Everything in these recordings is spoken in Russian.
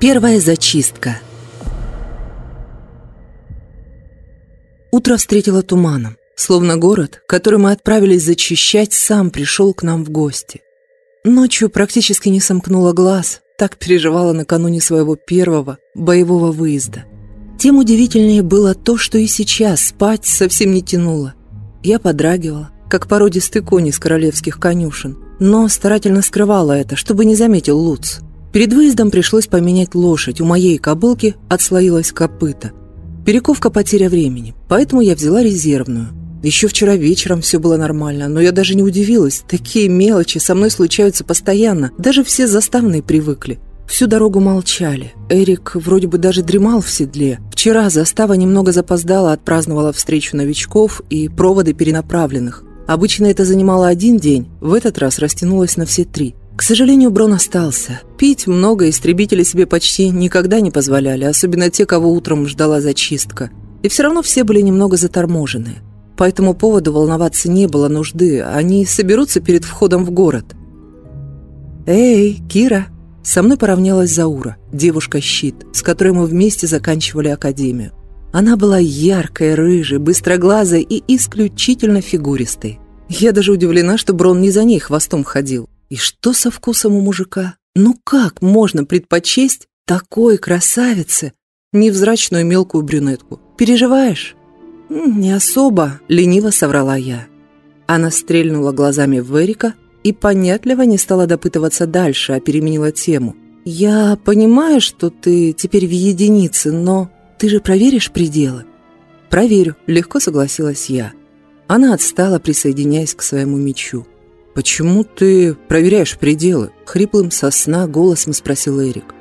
Первая зачистка. Утро встретило туманом, словно город, который мы отправились зачищать, сам пришел к нам в гости. Ночью практически не сомкнула глаз, так переживала накануне своего первого боевого выезда. Тем удивительнее было то, что и сейчас спать совсем не тянуло. Я подрагивала, как породистый конь из королевских конюшен, но старательно скрывала это, чтобы не заметил Луц. Перед выездом пришлось поменять лошадь. У моей кобылки отслоилась копыта. Перековка потеря времени, поэтому я взяла резервную. Еще вчера вечером все было нормально, но я даже не удивилась. Такие мелочи со мной случаются постоянно. Даже все заставные привыкли. Всю дорогу молчали. Эрик вроде бы даже дремал в седле. Вчера застава немного запоздала, отпраздновала встречу новичков и проводы перенаправленных. Обычно это занимало один день, в этот раз растянулось на все три. К сожалению, Брон остался. Пить много истребители себе почти никогда не позволяли, особенно те, кого утром ждала зачистка. И все равно все были немного заторможены. По этому поводу волноваться не было нужды, они соберутся перед входом в город. «Эй, Кира!» Со мной поравнялась Заура, девушка-щит, с которой мы вместе заканчивали академию. Она была яркой, рыжей, быстроглазой и исключительно фигуристой. Я даже удивлена, что Брон не за ней хвостом ходил. И что со вкусом у мужика? Ну как можно предпочесть такой красавице невзрачную мелкую брюнетку? Переживаешь? Не особо, лениво соврала я. Она стрельнула глазами в Эрика и понятливо не стала допытываться дальше, а переменила тему. «Я понимаю, что ты теперь в единице, но ты же проверишь пределы?» «Проверю», — легко согласилась я. Она отстала, присоединяясь к своему мечу. «Почему ты проверяешь пределы?» — хриплым со сна голосом спросил Эрик.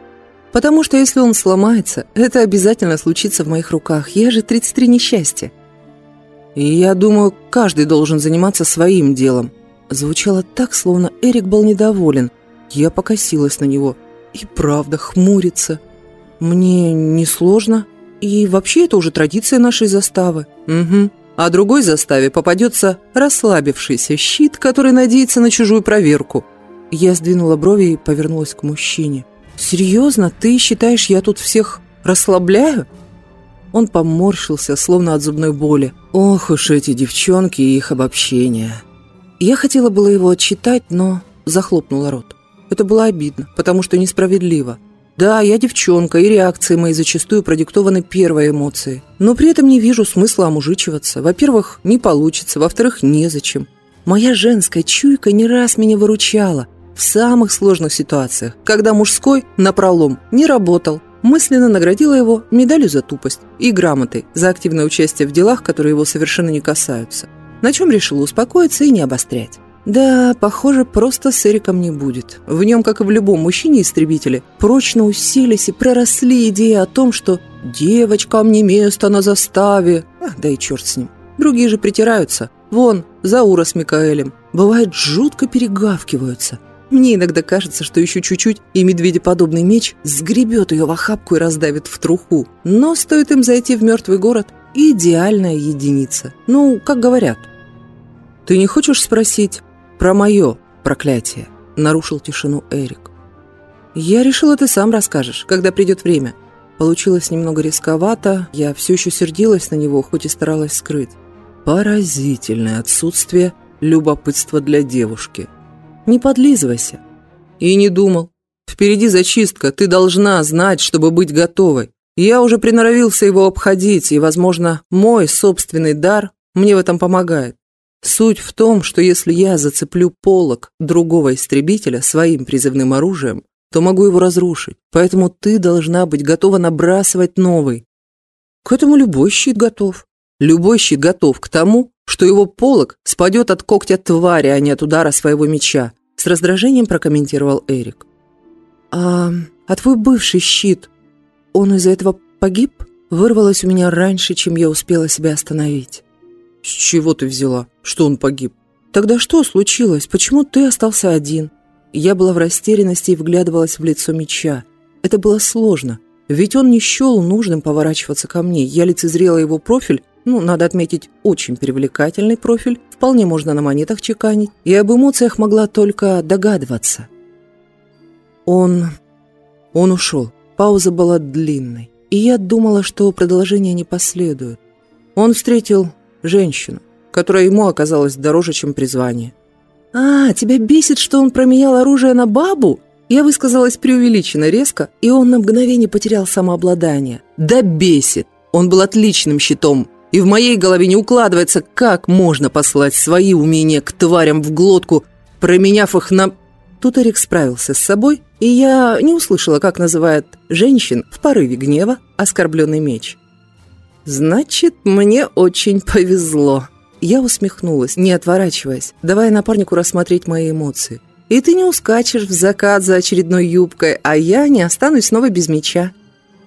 «Потому что если он сломается, это обязательно случится в моих руках. Я же 33 несчастья». «И я думаю, каждый должен заниматься своим делом». Звучало так, словно Эрик был недоволен. Я покосилась на него. И правда, хмурится. «Мне несложно. И вообще это уже традиция нашей заставы». «Угу а другой заставе попадется расслабившийся щит, который надеется на чужую проверку. Я сдвинула брови и повернулась к мужчине. «Серьезно? Ты считаешь, я тут всех расслабляю?» Он поморщился, словно от зубной боли. «Ох уж эти девчонки и их обобщения!» Я хотела было его отчитать, но захлопнула рот. Это было обидно, потому что несправедливо. Да, я девчонка, и реакции мои зачастую продиктованы первой эмоцией. Но при этом не вижу смысла омужичиваться. Во-первых, не получится, во-вторых, незачем. Моя женская чуйка не раз меня выручала в самых сложных ситуациях, когда мужской напролом не работал. Мысленно наградила его медалью за тупость и грамотой за активное участие в делах, которые его совершенно не касаются. На чем решила успокоиться и не обострять. Да, похоже, просто с Эриком не будет. В нем, как и в любом мужчине-истребителе, прочно усилились и проросли идеи о том, что «девочкам не место на заставе». А, да и черт с ним. Другие же притираются. Вон, Заура с Микаэлем. Бывает, жутко перегавкиваются. Мне иногда кажется, что еще чуть-чуть, и медведеподобный меч сгребет ее в охапку и раздавит в труху. Но стоит им зайти в мертвый город, идеальная единица. Ну, как говорят. «Ты не хочешь спросить, «Про мое проклятие», — нарушил тишину Эрик. «Я решила, ты сам расскажешь, когда придет время». Получилось немного рисковато, я все еще сердилась на него, хоть и старалась скрыть. Поразительное отсутствие любопытства для девушки. Не подлизывайся. И не думал. Впереди зачистка, ты должна знать, чтобы быть готовой. Я уже приноровился его обходить, и, возможно, мой собственный дар мне в этом помогает. Суть в том, что если я зацеплю полок другого истребителя своим призывным оружием, то могу его разрушить. Поэтому ты должна быть готова набрасывать новый. К этому любой щит готов. Любой щит готов к тому, что его полок спадет от когтя твари, а не от удара своего меча. С раздражением прокомментировал Эрик. А, а твой бывший щит, он из-за этого погиб? Вырвалось у меня раньше, чем я успела себя остановить. «С чего ты взяла, что он погиб?» «Тогда что случилось? Почему ты остался один?» Я была в растерянности и вглядывалась в лицо меча. Это было сложно, ведь он не счел нужным поворачиваться ко мне. Я лицезрела его профиль, ну, надо отметить, очень привлекательный профиль, вполне можно на монетах чеканить, и об эмоциях могла только догадываться. Он... он ушел. Пауза была длинной, и я думала, что продолжение не последует. Он встретил женщину, которая ему оказалась дороже, чем призвание. «А, тебя бесит, что он променял оружие на бабу?» Я высказалась преувеличенно резко, и он на мгновение потерял самообладание. «Да бесит! Он был отличным щитом, и в моей голове не укладывается, как можно послать свои умения к тварям в глотку, променяв их на...» Тут Эрик справился с собой, и я не услышала, как называют женщин в порыве гнева оскорбленный меч. «Значит, мне очень повезло». Я усмехнулась, не отворачиваясь, давая напарнику рассмотреть мои эмоции. И ты не ускачешь в закат за очередной юбкой, а я не останусь снова без меча.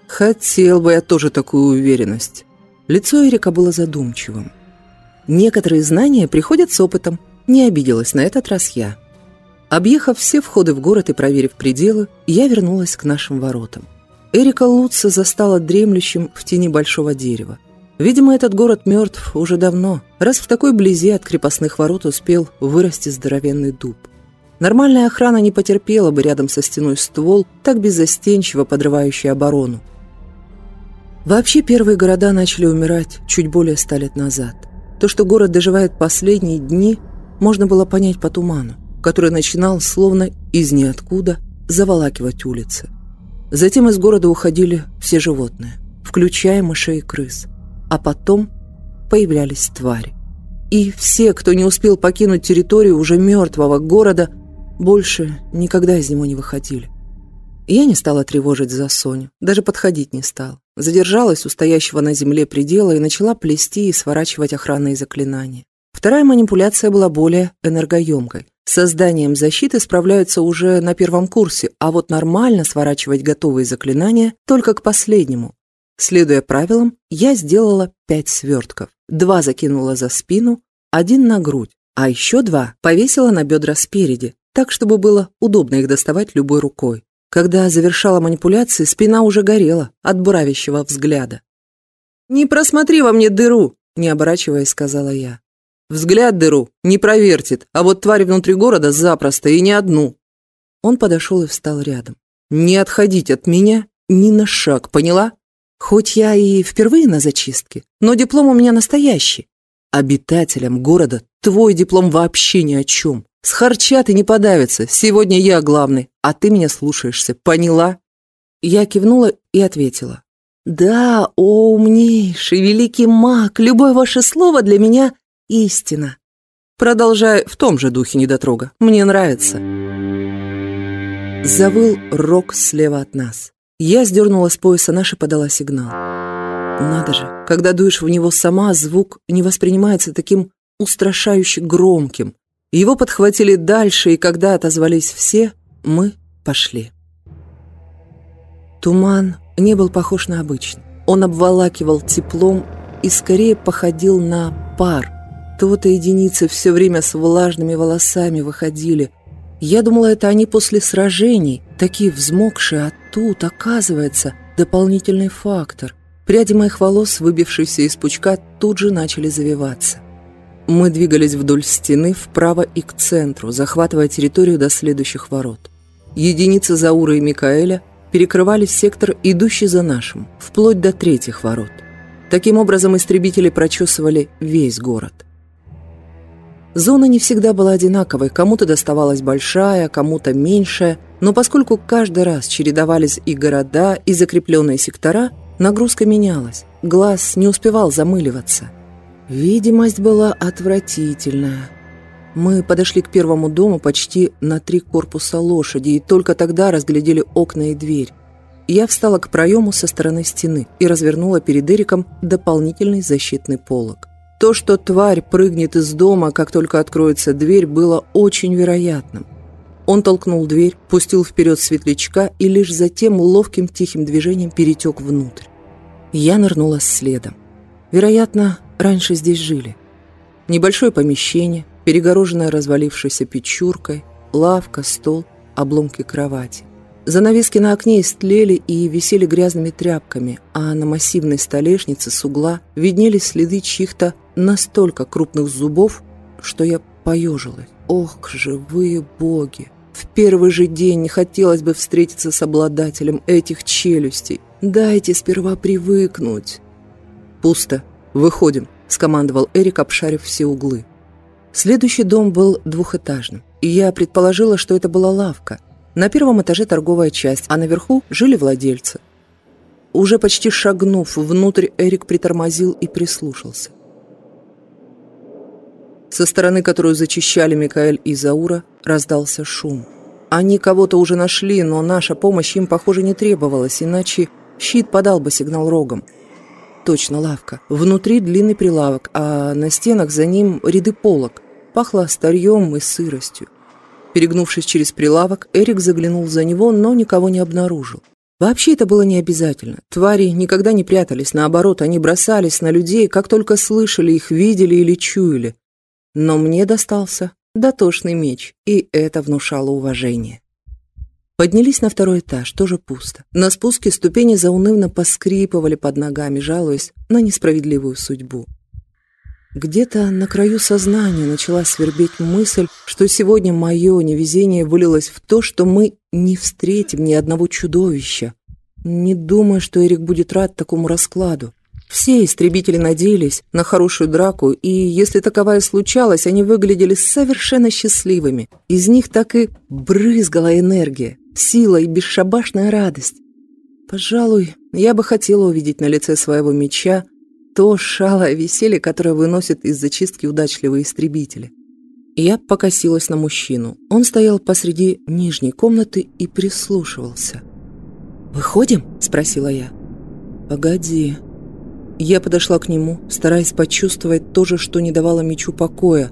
Хотел бы я тоже такую уверенность. Лицо Эрика было задумчивым. Некоторые знания приходят с опытом. Не обиделась на этот раз я. Объехав все входы в город и проверив пределы, я вернулась к нашим воротам. Эрика Лутца застала дремлющим в тени большого дерева. Видимо, этот город мертв уже давно, раз в такой близи от крепостных ворот успел вырасти здоровенный дуб. Нормальная охрана не потерпела бы рядом со стеной ствол, так беззастенчиво подрывающий оборону. Вообще первые города начали умирать чуть более ста лет назад. То, что город доживает последние дни, можно было понять по туману, который начинал, словно из ниоткуда, заволакивать улицы. Затем из города уходили все животные, включая мышей и крыс. А потом появлялись твари. И все, кто не успел покинуть территорию уже мертвого города, больше никогда из него не выходили. Я не стала тревожить за Соню, даже подходить не стал. Задержалась у стоящего на земле предела и начала плести и сворачивать охранные заклинания. Вторая манипуляция была более энергоемкой. С созданием защиты справляются уже на первом курсе, а вот нормально сворачивать готовые заклинания только к последнему. Следуя правилам, я сделала пять свертков. Два закинула за спину, один на грудь, а еще два повесила на бедра спереди, так, чтобы было удобно их доставать любой рукой. Когда завершала манипуляции, спина уже горела от буравящего взгляда. «Не просмотри во мне дыру!» – не оборачиваясь, сказала я. «Взгляд дыру не провертит, а вот тварь внутри города запросто и не одну». Он подошел и встал рядом. «Не отходить от меня ни на шаг, поняла? Хоть я и впервые на зачистке, но диплом у меня настоящий. Обитателям города твой диплом вообще ни о чем. Схарчат и не подавятся. Сегодня я главный, а ты меня слушаешься. Поняла?» Я кивнула и ответила. «Да, о, умнейший, великий маг, любое ваше слово для меня — истина. Продолжай в том же духе недотрога. Мне нравится». Завыл рок слева от нас. Я сдернула с пояса наш и подала сигнал. Надо же, когда дуешь в него сама, звук не воспринимается таким устрашающе громким. Его подхватили дальше, и когда отозвались все, мы пошли. Туман не был похож на обычный. Он обволакивал теплом и скорее походил на пар. То-то единицы все время с влажными волосами выходили. Я думала, это они после сражений, такие взмокшие, а тут, оказывается, дополнительный фактор. Пряди моих волос, выбившиеся из пучка, тут же начали завиваться. Мы двигались вдоль стены вправо и к центру, захватывая территорию до следующих ворот. Единицы Заура и Микаэля перекрывали сектор, идущий за нашим, вплоть до третьих ворот. Таким образом, истребители прочесывали весь город. Зона не всегда была одинаковой, кому-то доставалась большая, кому-то меньшая, но поскольку каждый раз чередовались и города, и закрепленные сектора, нагрузка менялась, глаз не успевал замыливаться – Видимость была отвратительная. Мы подошли к первому дому почти на три корпуса лошади и только тогда разглядели окна и дверь. Я встала к проему со стороны стены и развернула перед Эриком дополнительный защитный полог. То, что тварь прыгнет из дома, как только откроется дверь, было очень вероятным. Он толкнул дверь, пустил вперед светлячка и лишь затем ловким тихим движением перетек внутрь. Я нырнула следом. Вероятно, раньше здесь жили. Небольшое помещение, перегороженное развалившейся печуркой, лавка, стол, обломки кровати. Занавески на окне истлели и висели грязными тряпками, а на массивной столешнице с угла виднелись следы чьих-то настолько крупных зубов, что я поежилась. Ох, живые боги! В первый же день не хотелось бы встретиться с обладателем этих челюстей. Дайте сперва привыкнуть. «Пусто. Выходим», — скомандовал Эрик, обшарив все углы. Следующий дом был двухэтажным, и я предположила, что это была лавка. На первом этаже торговая часть, а наверху жили владельцы. Уже почти шагнув внутрь, Эрик притормозил и прислушался. Со стороны, которую зачищали Микаэль и Заура, раздался шум. Они кого-то уже нашли, но наша помощь им, похоже, не требовалась, иначе щит подал бы сигнал рогом. Точно лавка. Внутри длинный прилавок, а на стенах за ним ряды полок. Пахло старьем и сыростью. Перегнувшись через прилавок, Эрик заглянул за него, но никого не обнаружил. Вообще это было не обязательно. Твари никогда не прятались, наоборот, они бросались на людей, как только слышали их, видели или чуяли. Но мне достался дотошный меч, и это внушало уважение. Поднялись на второй этаж, тоже пусто. На спуске ступени заунывно поскрипывали под ногами, жалуясь на несправедливую судьбу. Где-то на краю сознания начала свербеть мысль, что сегодня мое невезение вылилось в то, что мы не встретим ни одного чудовища. Не думаю, что Эрик будет рад такому раскладу. Все истребители надеялись на хорошую драку, и если таковая случалась, они выглядели совершенно счастливыми. Из них так и брызгала энергия, сила и бесшабашная радость. Пожалуй, я бы хотела увидеть на лице своего меча то шалое веселье, которое выносят из зачистки удачливые истребители. Я покосилась на мужчину. Он стоял посреди нижней комнаты и прислушивался. «Выходим?» – спросила я. «Погоди», я подошла к нему, стараясь почувствовать то же, что не давало мечу покоя.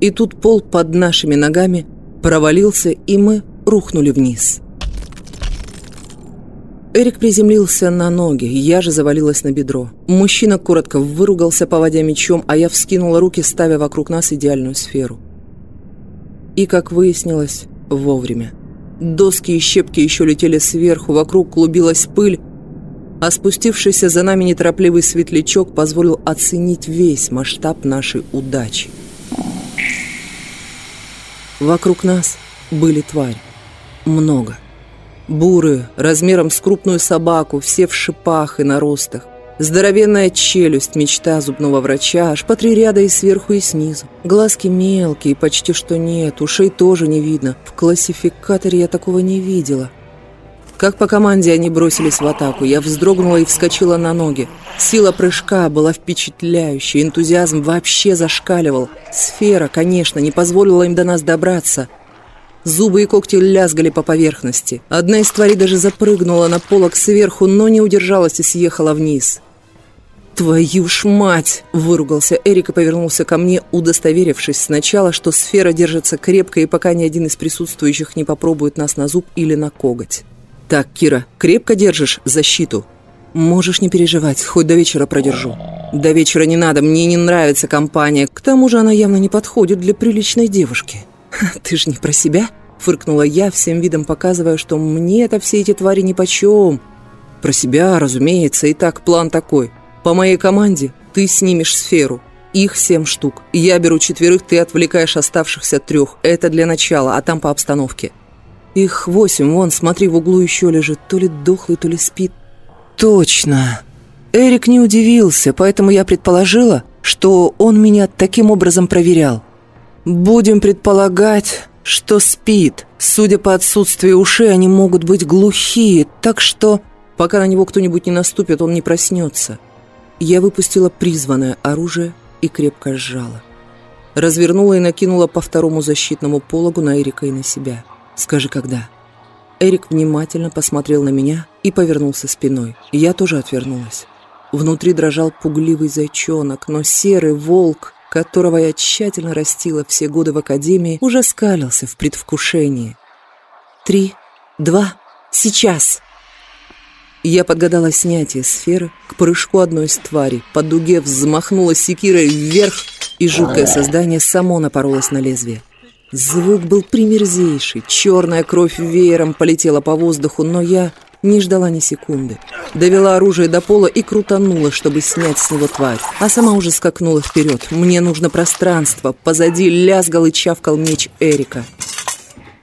И тут пол под нашими ногами провалился, и мы рухнули вниз. Эрик приземлился на ноги, я же завалилась на бедро. Мужчина коротко выругался, поводя мечом, а я вскинула руки, ставя вокруг нас идеальную сферу. И, как выяснилось, вовремя. Доски и щепки еще летели сверху, вокруг клубилась пыль, а спустившийся за нами неторопливый светлячок позволил оценить весь масштаб нашей удачи. Вокруг нас были твари. Много. Буры, размером с крупную собаку, все в шипах и наростах. Здоровенная челюсть, мечта зубного врача, аж по три ряда и сверху, и снизу. Глазки мелкие, почти что нет, ушей тоже не видно. В классификаторе я такого не видела. Как по команде они бросились в атаку, я вздрогнула и вскочила на ноги. Сила прыжка была впечатляющей, энтузиазм вообще зашкаливал. Сфера, конечно, не позволила им до нас добраться. Зубы и когти лязгали по поверхности. Одна из тварей даже запрыгнула на полок сверху, но не удержалась и съехала вниз. «Твою ж мать!» – выругался Эрик и повернулся ко мне, удостоверившись сначала, что сфера держится крепко и пока ни один из присутствующих не попробует нас на зуб или на коготь. «Так, Кира, крепко держишь защиту?» «Можешь не переживать, хоть до вечера продержу». «До вечера не надо, мне не нравится компания. К тому же она явно не подходит для приличной девушки». «Ты же не про себя?» – фыркнула я, всем видом показывая, что мне-то все эти твари нипочем. «Про себя, разумеется, и так план такой. По моей команде ты снимешь сферу. Их семь штук. Я беру четверых, ты отвлекаешь оставшихся трех. Это для начала, а там по обстановке». Их восемь, вон, смотри, в углу еще лежит, то ли дохлый, то ли спит. Точно. Эрик не удивился, поэтому я предположила, что он меня таким образом проверял. Будем предполагать, что спит. Судя по отсутствию ушей, они могут быть глухие, так что, пока на него кто-нибудь не наступит, он не проснется. Я выпустила призванное оружие и крепко сжала. Развернула и накинула по второму защитному пологу на Эрика и на себя. Скажи, когда?» Эрик внимательно посмотрел на меня и повернулся спиной. Я тоже отвернулась. Внутри дрожал пугливый зайчонок, но серый волк, которого я тщательно растила все годы в академии, уже скалился в предвкушении. «Три, два, сейчас!» Я подгадала снятие сферы к прыжку одной из тварей. По дуге взмахнула секирой вверх, и жуткое создание само напоролось на лезвие. Звук был примерзейший, черная кровь веером полетела по воздуху, но я не ждала ни секунды. Довела оружие до пола и крутанула, чтобы снять с него тварь. А сама уже скакнула вперед. Мне нужно пространство. Позади лязгал и чавкал меч Эрика.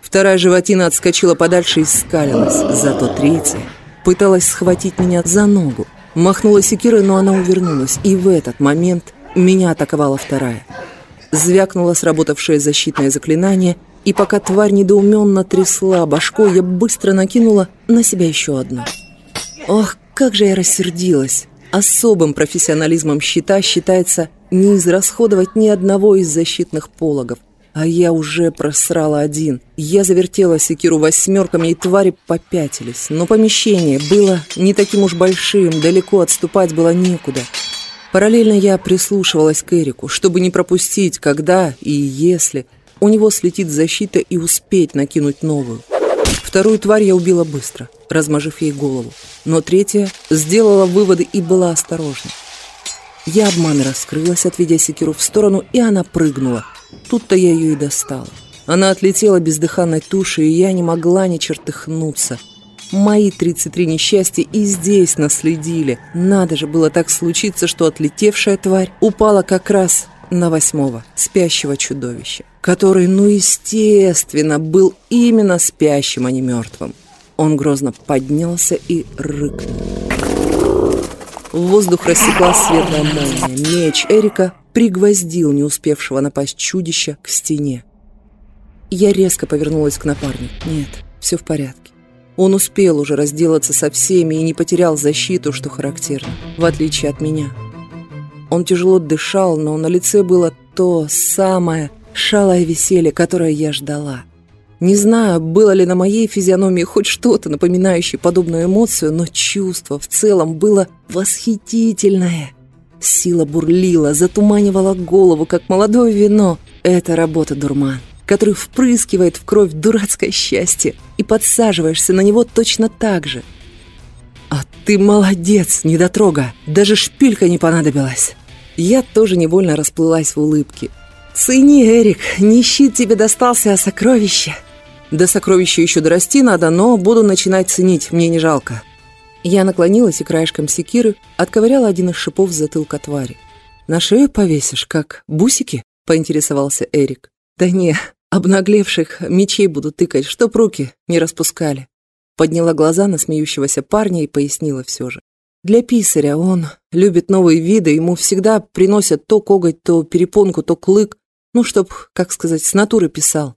Вторая животина отскочила подальше и скалилась, зато третья пыталась схватить меня за ногу. Махнула секирой, но она увернулась, и в этот момент меня атаковала вторая. Звякнуло сработавшее защитное заклинание, и пока тварь недоуменно трясла башкой, я быстро накинула на себя еще одну. Ох, как же я рассердилась! Особым профессионализмом щита считается не израсходовать ни одного из защитных пологов. А я уже просрала один. Я завертела секиру восьмерками, и твари попятились. Но помещение было не таким уж большим, далеко отступать было некуда. Параллельно я прислушивалась к Эрику, чтобы не пропустить, когда и если у него слетит защита и успеть накинуть новую. Вторую тварь я убила быстро, размажив ей голову. Но третья сделала выводы и была осторожна. Я обман раскрылась, отведя секиру в сторону, и она прыгнула. Тут-то я ее и достала. Она отлетела бездыханной тушей, и я не могла ни чертыхнуться. Мои 33 несчастья и здесь наследили. Надо же было так случиться, что отлетевшая тварь упала как раз на восьмого, спящего чудовища, который, ну естественно, был именно спящим, а не мертвым. Он грозно поднялся и рыкнул. В воздух рассекла светлая молния. Меч Эрика пригвоздил не успевшего напасть чудища к стене. Я резко повернулась к напарнику. Нет, все в порядке. Он успел уже разделаться со всеми и не потерял защиту, что характерно, в отличие от меня. Он тяжело дышал, но на лице было то самое шалое веселье, которое я ждала. Не знаю, было ли на моей физиономии хоть что-то, напоминающее подобную эмоцию, но чувство в целом было восхитительное. Сила бурлила, затуманивала голову, как молодое вино. Это работа дурман который впрыскивает в кровь дурацкое счастье, и подсаживаешься на него точно так же. А ты молодец, недотрога, даже шпилька не понадобилась. Я тоже невольно расплылась в улыбке. Цени, Эрик, не щит тебе достался, а сокровище. До сокровища еще дорасти надо, но буду начинать ценить, мне не жалко. Я наклонилась и краешком секиры отковыряла один из шипов с затылка твари. «На шею повесишь, как бусики?» — поинтересовался Эрик. «Да не, обнаглевших мечей буду тыкать, чтоб руки не распускали». Подняла глаза на смеющегося парня и пояснила все же. Для писаря он любит новые виды, ему всегда приносят то коготь, то перепонку, то клык, ну, чтоб, как сказать, с натуры писал.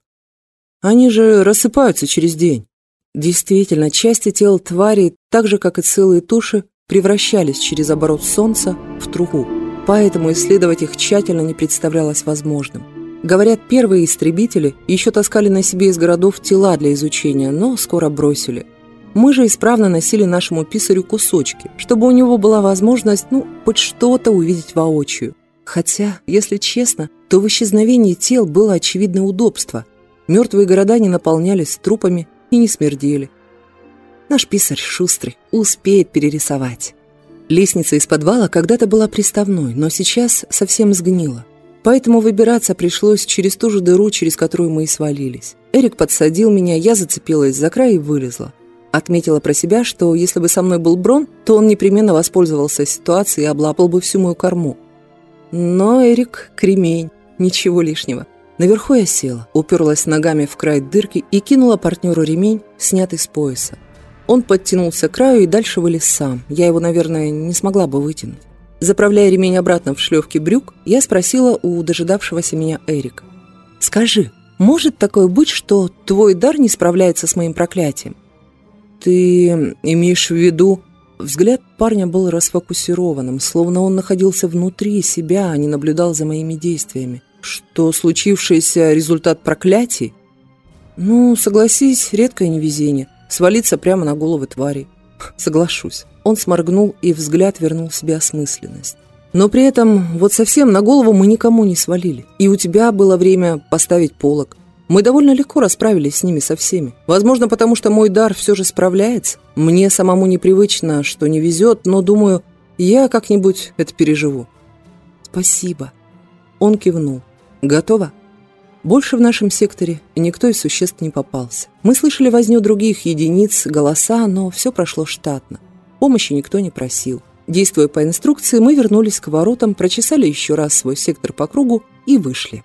Они же рассыпаются через день. Действительно, части тел тварей, так же, как и целые туши, превращались через оборот солнца в труху, поэтому исследовать их тщательно не представлялось возможным. Говорят, первые истребители еще таскали на себе из городов тела для изучения, но скоро бросили. Мы же исправно носили нашему писарю кусочки, чтобы у него была возможность, ну, хоть что-то увидеть воочию. Хотя, если честно, то в исчезновении тел было очевидное удобство. Мертвые города не наполнялись трупами и не смердели. Наш писарь шустрый, успеет перерисовать. Лестница из подвала когда-то была приставной, но сейчас совсем сгнила. Поэтому выбираться пришлось через ту же дыру, через которую мы и свалились. Эрик подсадил меня, я зацепилась за край и вылезла. Отметила про себя, что если бы со мной был Брон, то он непременно воспользовался ситуацией и облапал бы всю мою корму. Но Эрик – кремень, ничего лишнего. Наверху я села, уперлась ногами в край дырки и кинула партнеру ремень, снятый с пояса. Он подтянулся к краю и дальше вылез сам. Я его, наверное, не смогла бы вытянуть. Заправляя ремень обратно в шлевки брюк, я спросила у дожидавшегося меня Эрика. «Скажи, может такое быть, что твой дар не справляется с моим проклятием?» «Ты имеешь в виду...» Взгляд парня был расфокусированным, словно он находился внутри себя, а не наблюдал за моими действиями. «Что случившийся результат проклятий?» «Ну, согласись, редкое невезение. Свалиться прямо на головы твари. Соглашусь». Он сморгнул, и взгляд вернул себе осмысленность. Но при этом вот совсем на голову мы никому не свалили. И у тебя было время поставить полок. Мы довольно легко расправились с ними со всеми. Возможно, потому что мой дар все же справляется. Мне самому непривычно, что не везет, но, думаю, я как-нибудь это переживу. Спасибо. Он кивнул. Готово? Больше в нашем секторе никто из существ не попался. Мы слышали возню других единиц, голоса, но все прошло штатно. Помощи никто не просил. Действуя по инструкции, мы вернулись к воротам, прочесали еще раз свой сектор по кругу и вышли.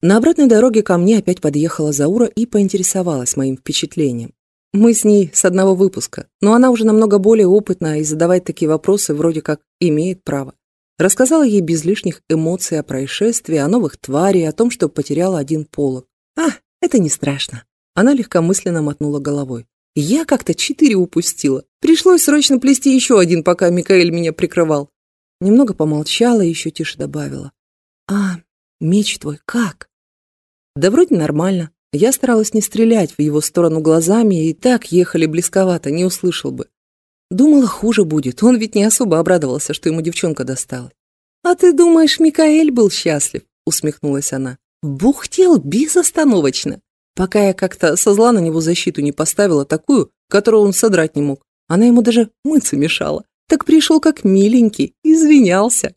На обратной дороге ко мне опять подъехала Заура и поинтересовалась моим впечатлением. Мы с ней с одного выпуска, но она уже намного более опытна и задавать такие вопросы вроде как имеет право. Рассказала ей без лишних эмоций о происшествии, о новых тварей, о том, что потеряла один полог. «А, это не страшно». Она легкомысленно мотнула головой. «Я как-то четыре упустила. Пришлось срочно плести еще один, пока Микаэль меня прикрывал». Немного помолчала и еще тише добавила. «А, меч твой как?» «Да вроде нормально. Я старалась не стрелять в его сторону глазами, и так ехали близковато, не услышал бы. Думала, хуже будет. Он ведь не особо обрадовался, что ему девчонка досталась. «А ты думаешь, Микаэль был счастлив?» — усмехнулась она. «Бухтел безостановочно, пока я как-то со зла на него защиту не поставила такую, которую он содрать не мог. Она ему даже мыться мешала. Так пришел как миленький, извинялся».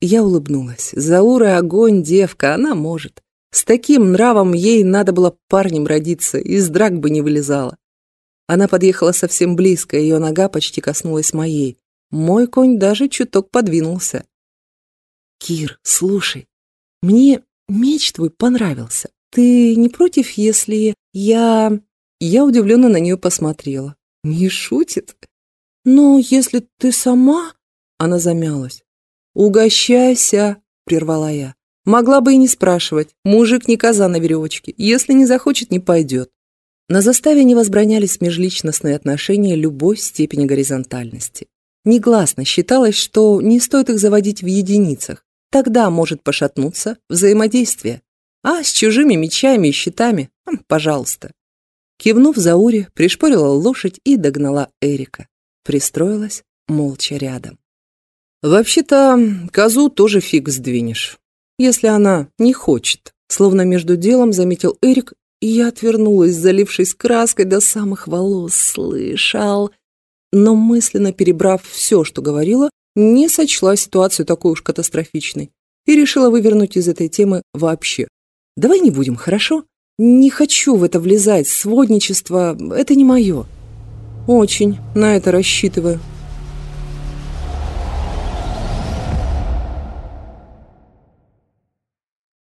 Я улыбнулась. Заура огонь, девка, она может. С таким нравом ей надо было парнем родиться, из драк бы не вылезала. Она подъехала совсем близко, ее нога почти коснулась моей. Мой конь даже чуток подвинулся. «Кир, слушай, мне меч твой понравился. Ты не против, если я...» Я удивленно на нее посмотрела. «Не шутит?» «Но если ты сама...» Она замялась. «Угощайся!» — прервала я. Могла бы и не спрашивать. Мужик не коза на веревочке. Если не захочет, не пойдет. На заставе не возбранялись межличностные отношения любой степени горизонтальности. Негласно считалось, что не стоит их заводить в единицах. Тогда может пошатнуться взаимодействие. А с чужими мечами и щитами, пожалуйста. Кивнув Зауре, пришпорила лошадь и догнала Эрика. Пристроилась молча рядом. «Вообще-то, козу тоже фиг сдвинешь если она не хочет. Словно между делом заметил Эрик, я отвернулась, залившись краской до самых волос. Слышал. Но мысленно перебрав все, что говорила, не сочла ситуацию такой уж катастрофичной и решила вывернуть из этой темы вообще. Давай не будем, хорошо? Не хочу в это влезать, сводничество — это не мое. Очень на это рассчитываю.